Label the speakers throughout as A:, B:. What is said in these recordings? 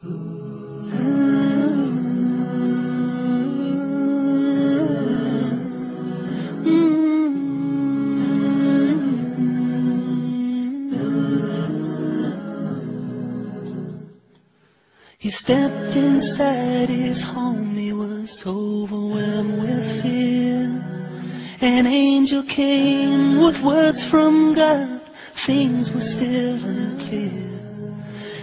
A: He stepped inside his home, he was overwhelmed with fear. An angel came with words from God, things were still unclear.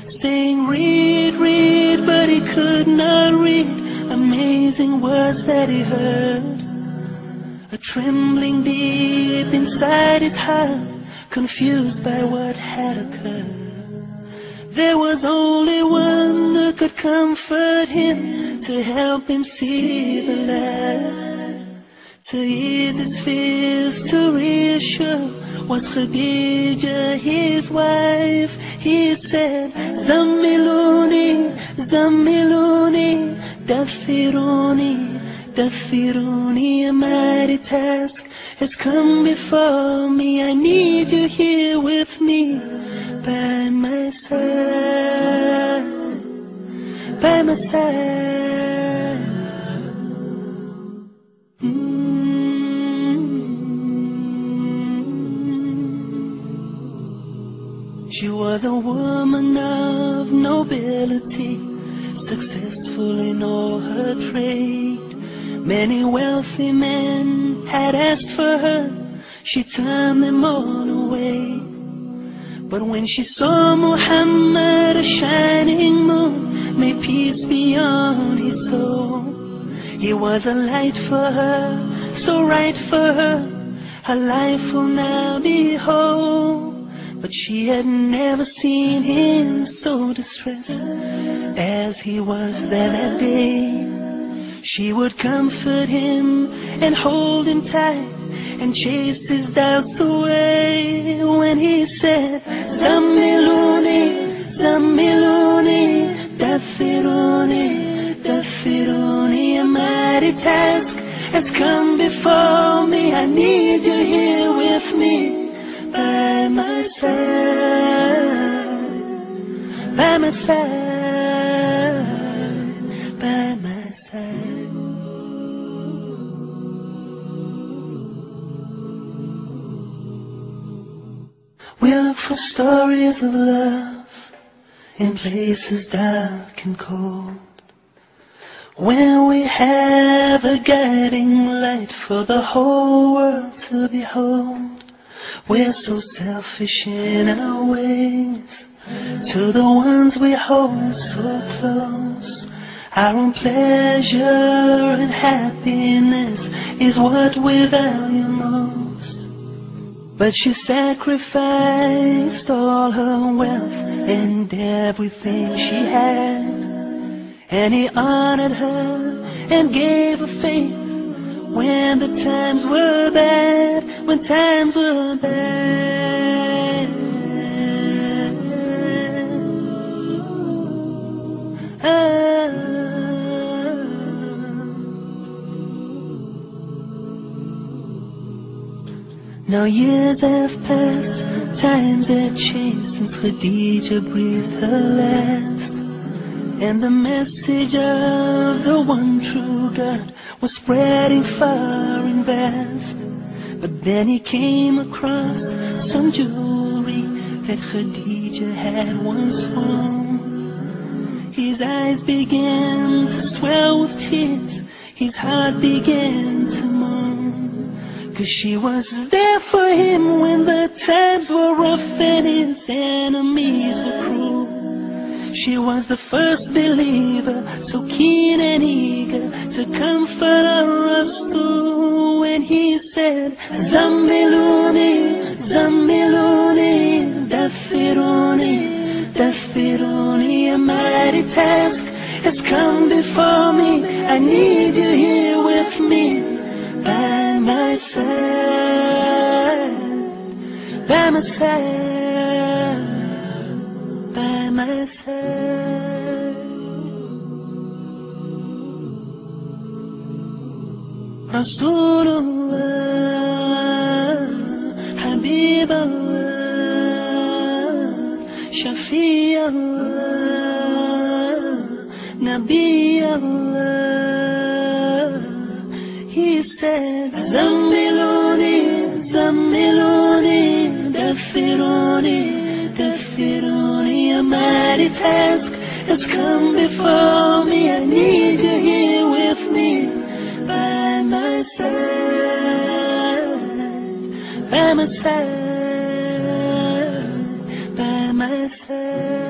A: Saying, read, read, but he could not read. Amazing words that he heard. A trembling deep inside his heart, confused by what had occurred. There was only one who could comfort him, to help him see the light, to ease his to reassure. Was Khadija his wife? He said, Zammiluni, Zammiluni, Dathiruni, Dathiruni, a mighty task has come before me. I need you here with me, by my side, by my side. She was a woman of nobility, successful in all her trade. Many wealthy men had asked for her, she turned them all away. But when she saw Muhammad, a shining moon, may peace be on his soul. He was a light for her, so right for her, her life will now be whole. But she had never seen him so distressed as he was there that day. She would comfort him and hold him tight and chase his doubts away when he said, Zammiluni, Zammiluni, Dathiruni, Dathiruni, a mighty task has come before me. I need you here with me, by my side, by my side, by my side. We look for stories of love in places dark and cold. Where we have a guiding light for the whole world to behold. We're so selfish in our ways to the ones we hold so close. Our own pleasure and happiness is what we value most. But she sacrificed all her wealth and everything she had. And he honored her and gave her faith when the times were bad, when times were bad. Ah. Now years have passed, times have changed since Khadija breathed her last. And the message of the one true God was spreading far and vast. But then he came across some jewelry that Khadija had once worn. His eyes began to swell with tears, his heart began to mourn. Cause she was there for him when the times were rough and his enemies were. She was the first believer, so keen and eager to comfort our Rasul when he said, Zammiluni, Zammiluni, Dathiruni, Dathiruni, a mighty task has come before me. I need you here with me, by my side, by my side by my side. Rasulullah, Habiballah, Shafi'allah, I be Allah? He said, Zammiluni, Zammiluni, Dathiruni, Dathiruni, a mighty task has come before me. I need you here with me, by my side, by my side, by my side.